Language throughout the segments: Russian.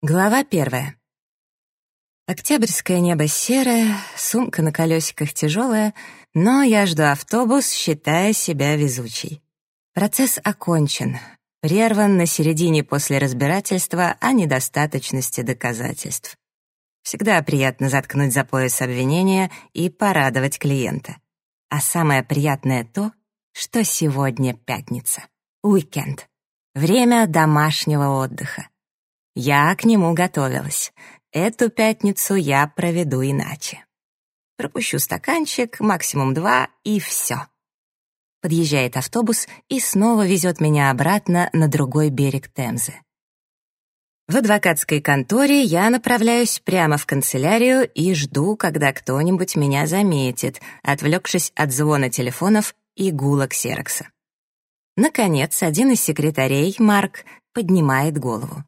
Глава первая. Октябрьское небо серое, сумка на колесиках тяжелая, но я жду автобус, считая себя везучей. Процесс окончен, прерван на середине после разбирательства о недостаточности доказательств. Всегда приятно заткнуть за пояс обвинения и порадовать клиента. А самое приятное то, что сегодня пятница, уикенд, время домашнего отдыха. Я к нему готовилась. Эту пятницу я проведу иначе. Пропущу стаканчик, максимум два, и все. Подъезжает автобус и снова везет меня обратно на другой берег Темзы. В адвокатской конторе я направляюсь прямо в канцелярию и жду, когда кто-нибудь меня заметит, отвлекшись от звона телефонов и гула ксерокса. Наконец, один из секретарей, Марк, поднимает голову.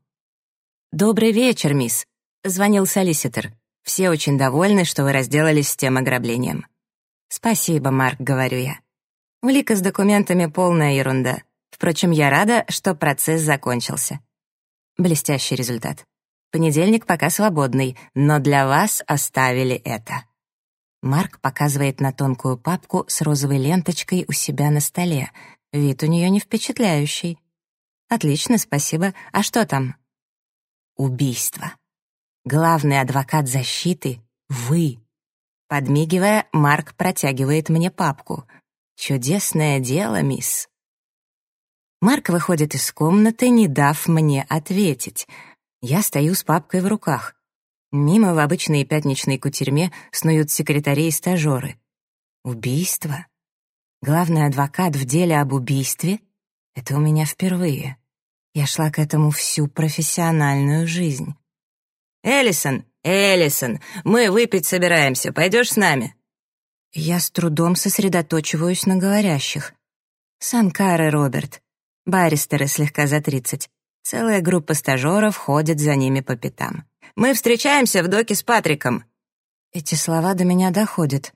«Добрый вечер, мисс», — звонил солиситор. «Все очень довольны, что вы разделались с тем ограблением». «Спасибо, Марк», — говорю я. Улика с документами — полная ерунда. Впрочем, я рада, что процесс закончился. Блестящий результат. Понедельник пока свободный, но для вас оставили это. Марк показывает на тонкую папку с розовой ленточкой у себя на столе. Вид у нее не впечатляющий. Отлично, спасибо. А что там? Убийство. Главный адвокат защиты — вы. Подмигивая, Марк протягивает мне папку. «Чудесное дело, мисс». Марк выходит из комнаты, не дав мне ответить. Я стою с папкой в руках. Мимо в обычной пятничной кутерьме снуют секретари и стажеры. Убийство? Главный адвокат в деле об убийстве? Это у меня впервые. Я шла к этому всю профессиональную жизнь. «Эллисон, Эллисон, мы выпить собираемся, пойдешь с нами?» Я с трудом сосредоточиваюсь на говорящих. Санкар и Роберт, баристеры слегка за тридцать. Целая группа стажеров ходит за ними по пятам. «Мы встречаемся в доке с Патриком». Эти слова до меня доходят.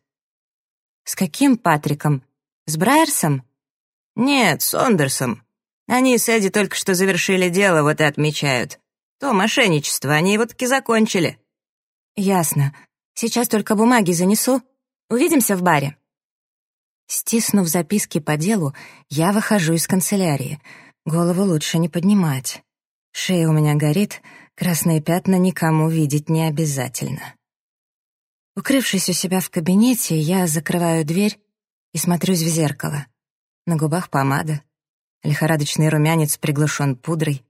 «С каким Патриком? С Брайерсом?» «Нет, с Сондерсом. Они с Эдди только что завершили дело, вот и отмечают. То мошенничество, они его таки закончили». «Ясно. Сейчас только бумаги занесу. Увидимся в баре». Стиснув записки по делу, я выхожу из канцелярии. Голову лучше не поднимать. Шея у меня горит, красные пятна никому видеть не обязательно. Укрывшись у себя в кабинете, я закрываю дверь и смотрюсь в зеркало. На губах помада, Лихорадочный румянец приглушен пудрой.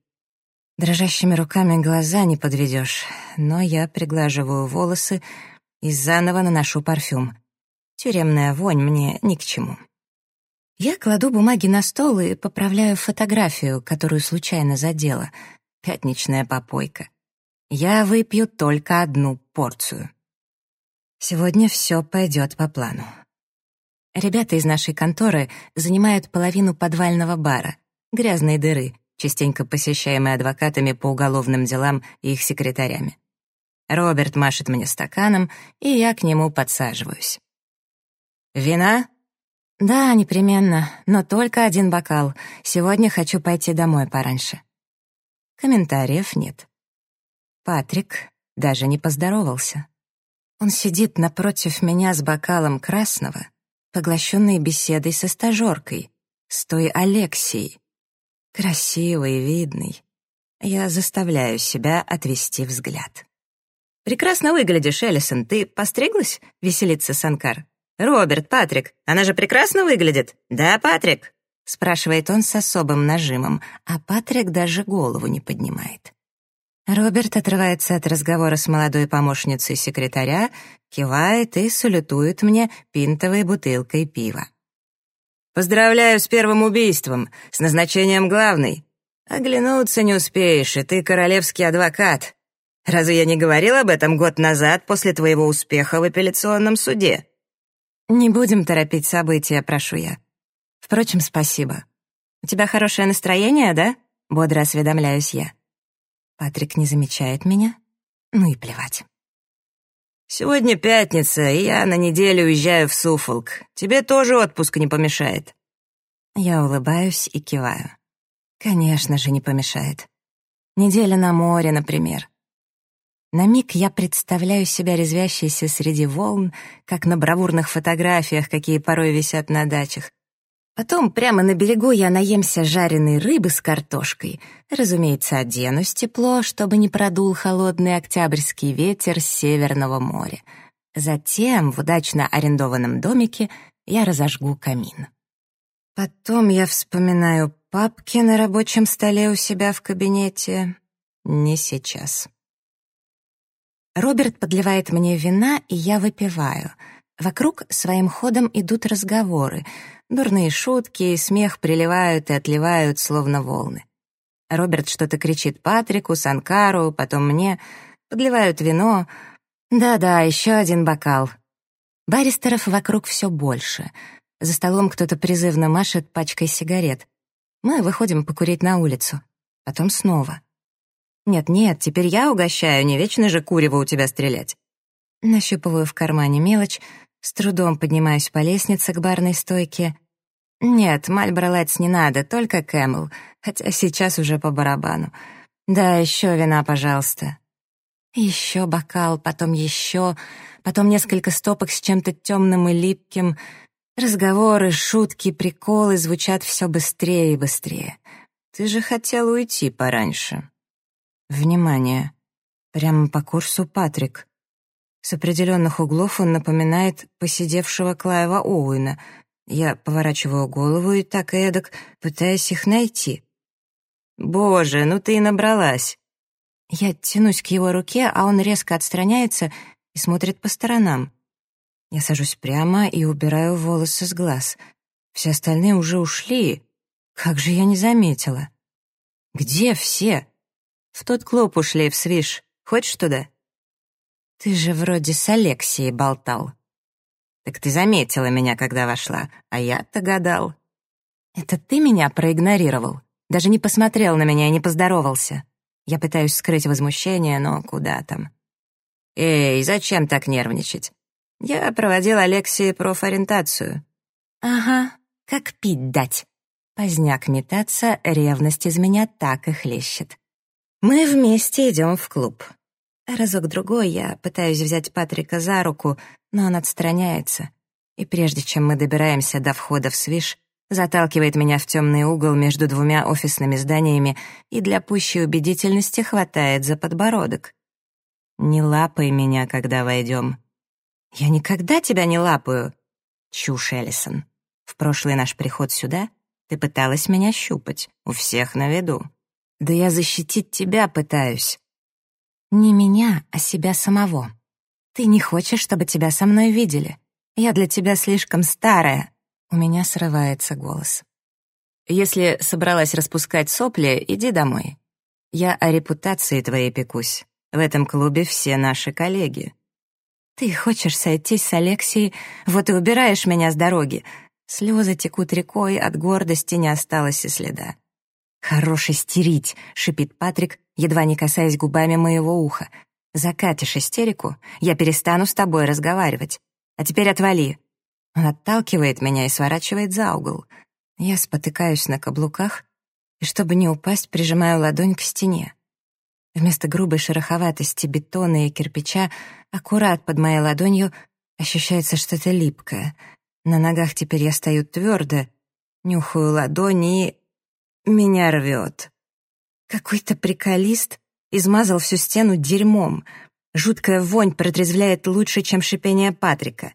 Дрожащими руками глаза не подведешь, но я приглаживаю волосы и заново наношу парфюм. Тюремная вонь мне ни к чему. Я кладу бумаги на стол и поправляю фотографию, которую случайно задела. Пятничная попойка. Я выпью только одну порцию. Сегодня все пойдет по плану. Ребята из нашей конторы занимают половину подвального бара, грязной дыры, частенько посещаемой адвокатами по уголовным делам и их секретарями. Роберт машет мне стаканом, и я к нему подсаживаюсь. «Вина?» «Да, непременно, но только один бокал. Сегодня хочу пойти домой пораньше». Комментариев нет. Патрик даже не поздоровался. Он сидит напротив меня с бокалом красного, поглощенные беседой со стажеркой, с той Алексией. Красивый, видный. Я заставляю себя отвести взгляд. «Прекрасно выглядишь, Эллисон. Ты постриглась?» — веселится Санкар. «Роберт, Патрик, она же прекрасно выглядит. Да, Патрик?» — спрашивает он с особым нажимом, а Патрик даже голову не поднимает. Роберт отрывается от разговора с молодой помощницей секретаря, кивает и салютует мне пинтовой бутылкой пива. «Поздравляю с первым убийством, с назначением главной. Оглянуться не успеешь, и ты королевский адвокат. Разве я не говорил об этом год назад после твоего успеха в апелляционном суде?» «Не будем торопить события, прошу я. Впрочем, спасибо. У тебя хорошее настроение, да?» — бодро осведомляюсь я. Патрик не замечает меня? Ну и плевать. «Сегодня пятница, и я на неделю уезжаю в Суфолк. Тебе тоже отпуск не помешает». Я улыбаюсь и киваю. Конечно же, не помешает. Неделя на море, например. На миг я представляю себя резвящейся среди волн, как на бравурных фотографиях, какие порой висят на дачах. Потом прямо на берегу я наемся жареной рыбы с картошкой. Разумеется, оденусь тепло, чтобы не продул холодный октябрьский ветер с Северного моря. Затем в удачно арендованном домике я разожгу камин. Потом я вспоминаю папки на рабочем столе у себя в кабинете. Не сейчас. Роберт подливает мне вина, и я выпиваю. Вокруг своим ходом идут разговоры. Дурные шутки и смех приливают и отливают, словно волны. Роберт что-то кричит Патрику, Санкару, потом мне. Подливают вино. Да-да, еще один бокал. Баристеров вокруг все больше. За столом кто-то призывно машет пачкой сигарет. Мы выходим покурить на улицу. Потом снова. «Нет-нет, теперь я угощаю, не вечно же курево у тебя стрелять». Нащупываю в кармане мелочь, с трудом поднимаюсь по лестнице к барной стойке. «Нет, Мальборо не надо, только Кэмл, хотя сейчас уже по барабану. Да, еще вина, пожалуйста». Еще бокал, потом еще, потом несколько стопок с чем-то темным и липким. Разговоры, шутки, приколы звучат все быстрее и быстрее. «Ты же хотел уйти пораньше». Внимание! Прямо по курсу Патрик. С определенных углов он напоминает посидевшего Клайва Оуэна. Я поворачиваю голову и так и эдак, пытаясь их найти. «Боже, ну ты и набралась!» Я тянусь к его руке, а он резко отстраняется и смотрит по сторонам. Я сажусь прямо и убираю волосы с глаз. Все остальные уже ушли. Как же я не заметила? «Где все?» В тот клуб ушли, в Свиш. Хочешь туда?» «Ты же вроде с Алексией болтал». «Так ты заметила меня, когда вошла, а я-то гадал». «Это ты меня проигнорировал? Даже не посмотрел на меня и не поздоровался?» Я пытаюсь скрыть возмущение, но куда там. «Эй, зачем так нервничать? Я проводил Алексии профориентацию». «Ага, как пить дать?» Поздняк метаться, ревность из меня так и хлещет. Мы вместе идем в клуб. Разок-другой я пытаюсь взять Патрика за руку, но он отстраняется. И прежде чем мы добираемся до входа в Свиш, заталкивает меня в темный угол между двумя офисными зданиями и для пущей убедительности хватает за подбородок. «Не лапай меня, когда войдем». «Я никогда тебя не лапаю». «Чушь, Эллисон. В прошлый наш приход сюда ты пыталась меня щупать, у всех на виду. Да я защитить тебя пытаюсь. Не меня, а себя самого. Ты не хочешь, чтобы тебя со мной видели. Я для тебя слишком старая. У меня срывается голос. Если собралась распускать сопли, иди домой. Я о репутации твоей пекусь. В этом клубе все наши коллеги. Ты хочешь сойтись с Алексией, вот и убираешь меня с дороги. Слезы текут рекой, от гордости не осталось и следа. «Хорош истерить», — шипит Патрик, едва не касаясь губами моего уха. «Закатишь истерику, я перестану с тобой разговаривать. А теперь отвали». Он отталкивает меня и сворачивает за угол. Я спотыкаюсь на каблуках и, чтобы не упасть, прижимаю ладонь к стене. Вместо грубой шероховатости бетона и кирпича аккурат под моей ладонью ощущается что-то липкое. На ногах теперь я стою твердо, нюхаю ладони и меня рвет. Какой-то приколист измазал всю стену дерьмом. Жуткая вонь протрезвляет лучше, чем шипение Патрика.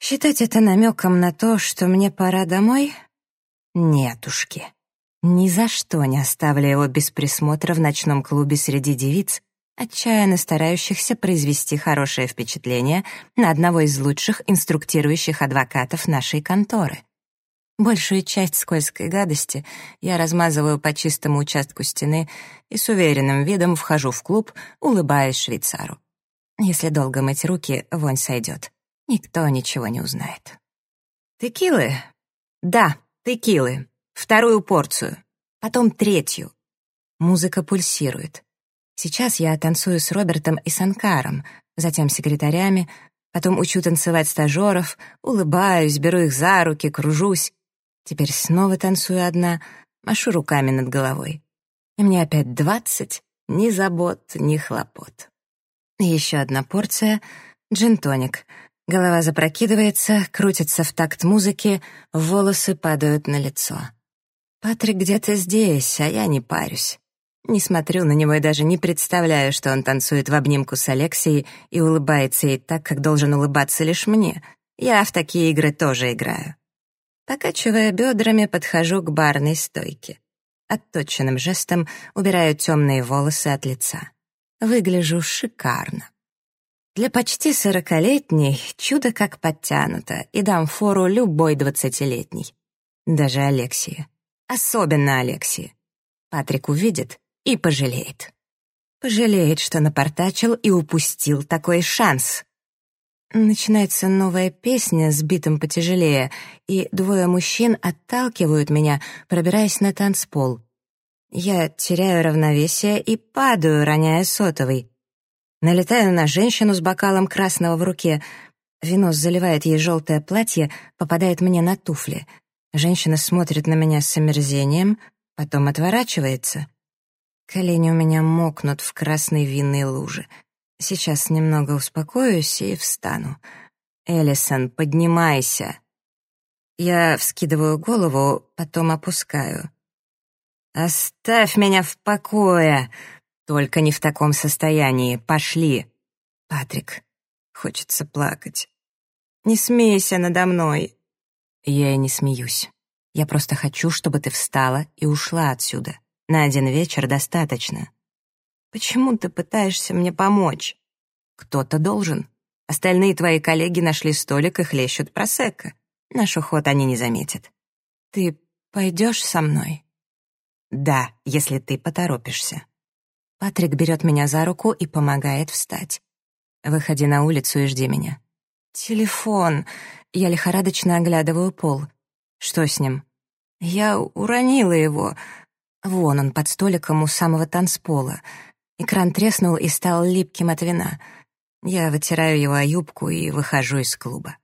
Считать это намеком на то, что мне пора домой? Нетушки. Ни за что не оставлю его без присмотра в ночном клубе среди девиц, отчаянно старающихся произвести хорошее впечатление на одного из лучших инструктирующих адвокатов нашей конторы. Большую часть скользкой гадости я размазываю по чистому участку стены и с уверенным видом вхожу в клуб, улыбаясь швейцару. Если долго мыть руки, вонь сойдет. Никто ничего не узнает. Текилы? Да, текилы. Вторую порцию. Потом третью. Музыка пульсирует. Сейчас я танцую с Робертом и Санкаром, затем секретарями, потом учу танцевать стажеров, улыбаюсь, беру их за руки, кружусь, Теперь снова танцую одна, машу руками над головой. И мне опять двадцать, ни забот, ни хлопот. Еще одна порция — джин-тоник. Голова запрокидывается, крутится в такт музыки, волосы падают на лицо. Патрик где-то здесь, а я не парюсь. Не смотрю на него и даже не представляю, что он танцует в обнимку с Алексией и улыбается ей так, как должен улыбаться лишь мне. Я в такие игры тоже играю. Покачивая бедрами, подхожу к барной стойке. Отточенным жестом убираю темные волосы от лица. Выгляжу шикарно. Для почти сорокалетней чудо как подтянуто, и дам фору любой двадцатилетней. Даже Алексии. Особенно Алексии. Патрик увидит и пожалеет. Пожалеет, что напортачил и упустил такой шанс. Начинается новая песня с битом потяжелее, и двое мужчин отталкивают меня, пробираясь на танцпол. Я теряю равновесие и падаю, роняя сотовый. Налетаю на женщину с бокалом красного в руке. Вино заливает ей желтое платье, попадает мне на туфли. Женщина смотрит на меня с омерзением, потом отворачивается. Колени у меня мокнут в красной винной луже. Сейчас немного успокоюсь и встану. «Эллисон, поднимайся!» Я вскидываю голову, потом опускаю. «Оставь меня в покое! Только не в таком состоянии. Пошли!» «Патрик, хочется плакать. Не смейся надо мной!» Я и не смеюсь. Я просто хочу, чтобы ты встала и ушла отсюда. На один вечер достаточно. Почему ты пытаешься мне помочь? Кто-то должен. Остальные твои коллеги нашли столик и хлещут просекко. Наш уход они не заметят. Ты пойдешь со мной? Да, если ты поторопишься. Патрик берет меня за руку и помогает встать. Выходи на улицу и жди меня. Телефон. Я лихорадочно оглядываю пол. Что с ним? Я уронила его. Вон он, под столиком у самого танцпола. Экран треснул и стал липким от вина. Я вытираю его о юбку и выхожу из клуба.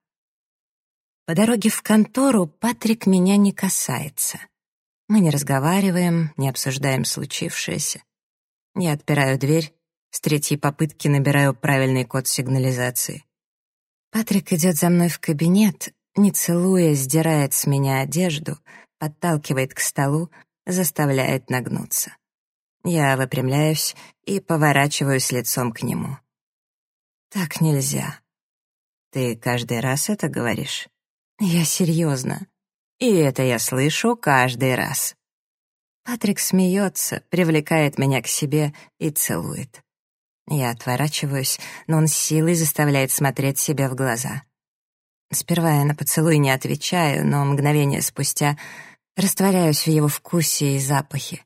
По дороге в контору Патрик меня не касается. Мы не разговариваем, не обсуждаем случившееся. Я отпираю дверь, с третьей попытки набираю правильный код сигнализации. Патрик идет за мной в кабинет, не целуя, сдирает с меня одежду, подталкивает к столу, заставляет нагнуться. Я выпрямляюсь и поворачиваюсь лицом к нему. Так нельзя. Ты каждый раз это говоришь? Я серьезно. И это я слышу каждый раз. Патрик смеется, привлекает меня к себе и целует. Я отворачиваюсь, но он силой заставляет смотреть себе в глаза. Сперва я на поцелуй не отвечаю, но мгновение спустя растворяюсь в его вкусе и запахе.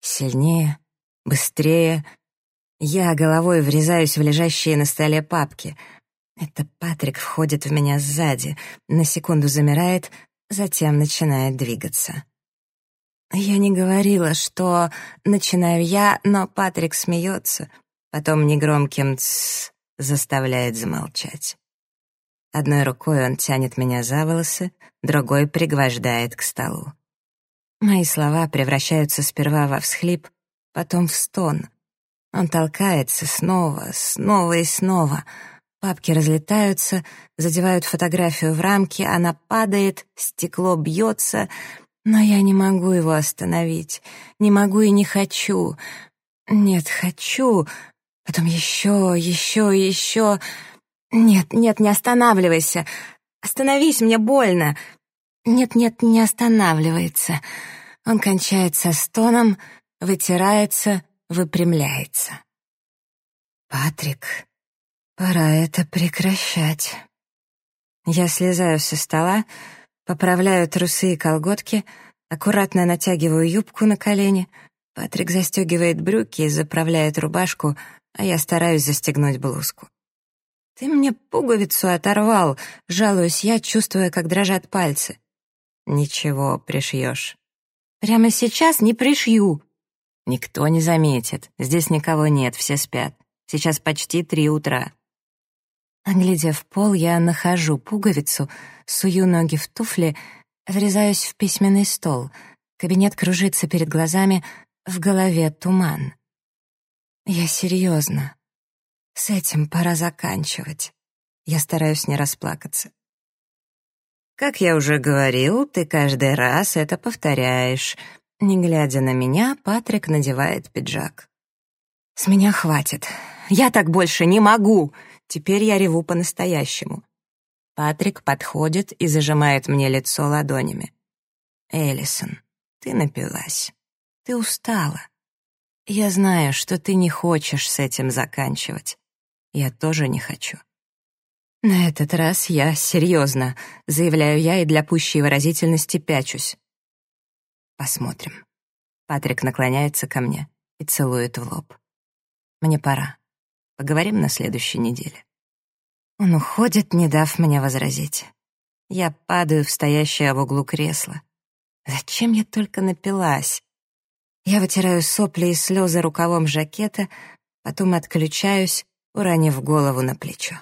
Сильнее, быстрее. Я головой врезаюсь в лежащие на столе папки. Это Патрик входит в меня сзади, на секунду замирает, затем начинает двигаться. Я не говорила, что начинаю я, но Патрик смеется, потом негромким «тссс» заставляет замолчать. Одной рукой он тянет меня за волосы, другой пригвождает к столу. Мои слова превращаются сперва во всхлип, потом в стон. Он толкается снова, снова и снова. Папки разлетаются, задевают фотографию в рамке, она падает, стекло бьется, но я не могу его остановить. Не могу и не хочу. Нет, хочу. Потом еще, еще, еще. Нет, нет, не останавливайся. Остановись, мне больно. Нет-нет, не останавливается. Он кончается стоном, вытирается, выпрямляется. «Патрик, пора это прекращать». Я слезаю со стола, поправляю трусы и колготки, аккуратно натягиваю юбку на колени. Патрик застегивает брюки и заправляет рубашку, а я стараюсь застегнуть блузку. «Ты мне пуговицу оторвал», — жалуюсь я, чувствуя, как дрожат пальцы. «Ничего, пришьешь». «Прямо сейчас не пришью». «Никто не заметит. Здесь никого нет, все спят. Сейчас почти три утра». Оглядев пол, я нахожу пуговицу, сую ноги в туфли, врезаюсь в письменный стол. Кабинет кружится перед глазами, в голове туман. Я серьезно. С этим пора заканчивать. Я стараюсь не расплакаться. Как я уже говорил, ты каждый раз это повторяешь. Не глядя на меня, Патрик надевает пиджак. С меня хватит. Я так больше не могу. Теперь я реву по-настоящему. Патрик подходит и зажимает мне лицо ладонями. Эллисон, ты напилась. Ты устала. Я знаю, что ты не хочешь с этим заканчивать. Я тоже не хочу. На этот раз я серьезно, заявляю я и для пущей выразительности пячусь. Посмотрим. Патрик наклоняется ко мне и целует в лоб. Мне пора. Поговорим на следующей неделе. Он уходит, не дав мне возразить. Я падаю в стоящее в углу кресло. Зачем я только напилась? Я вытираю сопли и слезы рукавом жакета, потом отключаюсь, уронив голову на плечо.